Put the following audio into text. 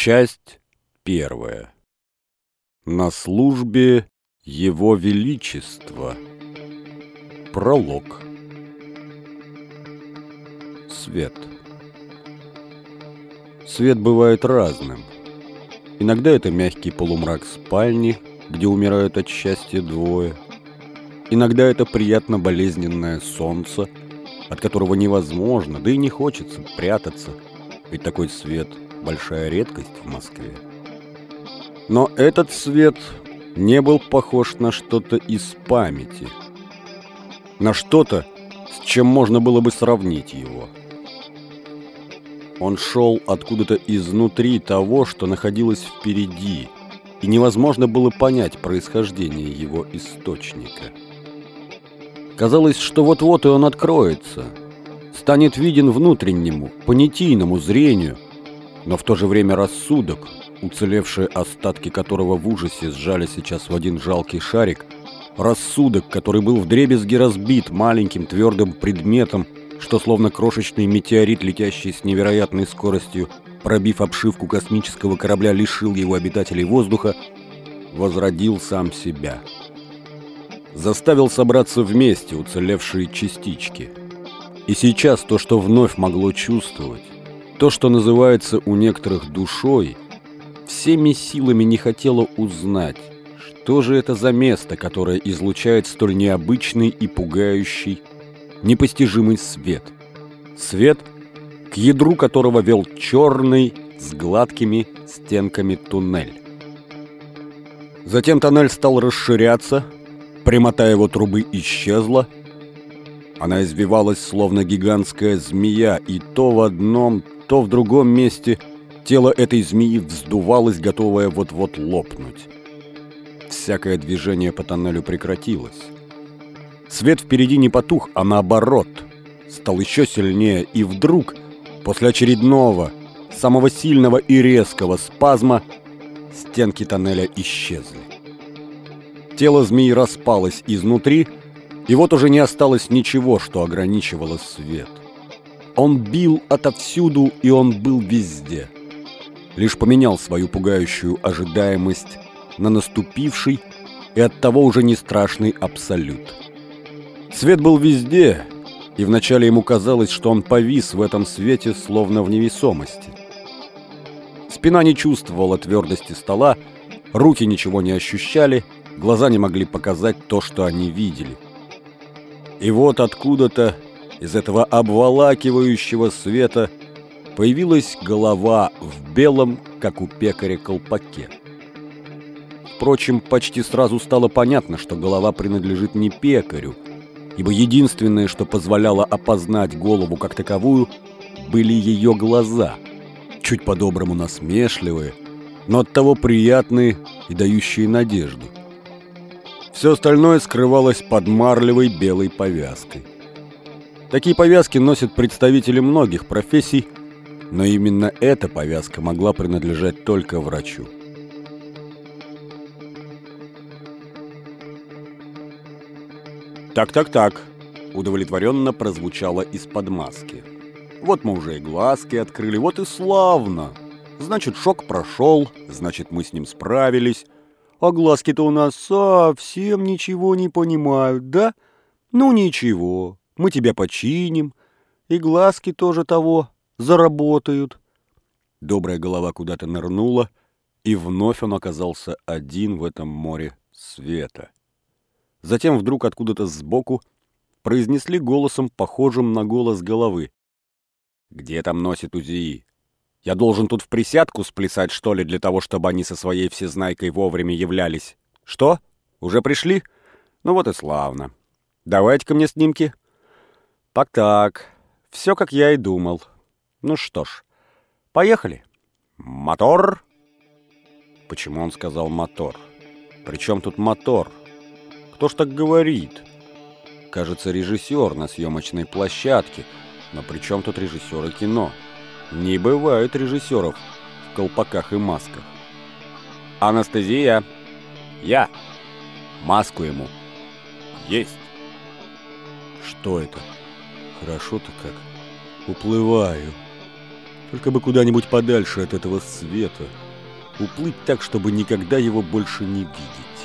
Часть первая. На службе Его Величества. Пролог. Свет. Свет бывает разным. Иногда это мягкий полумрак спальни, где умирают от счастья двое. Иногда это приятно болезненное солнце, от которого невозможно, да и не хочется прятаться, ведь такой свет – большая редкость в Москве. Но этот свет не был похож на что-то из памяти. На что-то, с чем можно было бы сравнить его. Он шел откуда-то изнутри того, что находилось впереди, и невозможно было понять происхождение его источника. Казалось, что вот-вот и он откроется, станет виден внутреннему, понятийному зрению – но в то же время рассудок, уцелевшие остатки которого в ужасе сжали сейчас в один жалкий шарик, рассудок, который был вдребезги разбит маленьким твердым предметом, что словно крошечный метеорит, летящий с невероятной скоростью, пробив обшивку космического корабля, лишил его обитателей воздуха, возродил сам себя. Заставил собраться вместе уцелевшие частички. И сейчас то, что вновь могло чувствовать, то, что называется у некоторых душой, всеми силами не хотело узнать, что же это за место, которое излучает столь необычный и пугающий, непостижимый свет. Свет, к ядру которого вел черный с гладкими стенками туннель. Затем тоннель стал расширяться, прямота его трубы исчезла, она извивалась, словно гигантская змея, и то в одном, то в другом месте тело этой змеи вздувалось, готовое вот-вот лопнуть. Всякое движение по тоннелю прекратилось. Свет впереди не потух, а наоборот, стал еще сильнее, и вдруг, после очередного, самого сильного и резкого спазма, стенки тоннеля исчезли. Тело змеи распалось изнутри, и вот уже не осталось ничего, что ограничивало свет. Он бил отовсюду, и он был везде. Лишь поменял свою пугающую ожидаемость на наступивший и оттого уже не страшный абсолют. Свет был везде, и вначале ему казалось, что он повис в этом свете, словно в невесомости. Спина не чувствовала твердости стола, руки ничего не ощущали, глаза не могли показать то, что они видели. И вот откуда-то из этого обволакивающего света появилась голова в белом, как у пекаря, колпаке. Впрочем, почти сразу стало понятно, что голова принадлежит не пекарю, ибо единственное, что позволяло опознать голову как таковую, были ее глаза, чуть по-доброму насмешливые, но оттого приятные и дающие надежду. Все остальное скрывалось под марлевой белой повязкой. Такие повязки носят представители многих профессий, но именно эта повязка могла принадлежать только врачу. «Так-так-так», — удовлетворенно прозвучало из-под маски. «Вот мы уже и глазки открыли, вот и славно. Значит, шок прошел, значит, мы с ним справились. А глазки-то у нас совсем ничего не понимают, да? Ну ничего, мы тебя починим, и глазки тоже того заработают». Добрая голова куда-то нырнула, и вновь он оказался один в этом море света. Затем вдруг откуда-то сбоку произнесли голосом, похожим на голос головы. «Где там носит УЗИ? Я должен тут в присядку сплясать, что ли, для того, чтобы они со своей всезнайкой вовремя являлись? Что? Уже пришли? Ну вот и славно. Давайте-ка мне снимки». Так-так, все как я и думал. Ну что ж, поехали. Мотор. Почему он сказал мотор? Причем тут мотор? Кто ж так говорит? Кажется, режиссер на съемочной площадке. Но при чем тут режиссеры кино? Не бывает режиссеров в колпаках и масках. Анестезия. Я. Маску ему. Есть. Что это? Хорошо-то как. Уплываю. Только бы куда-нибудь подальше от этого света. Уплыть так, чтобы никогда его больше не видеть.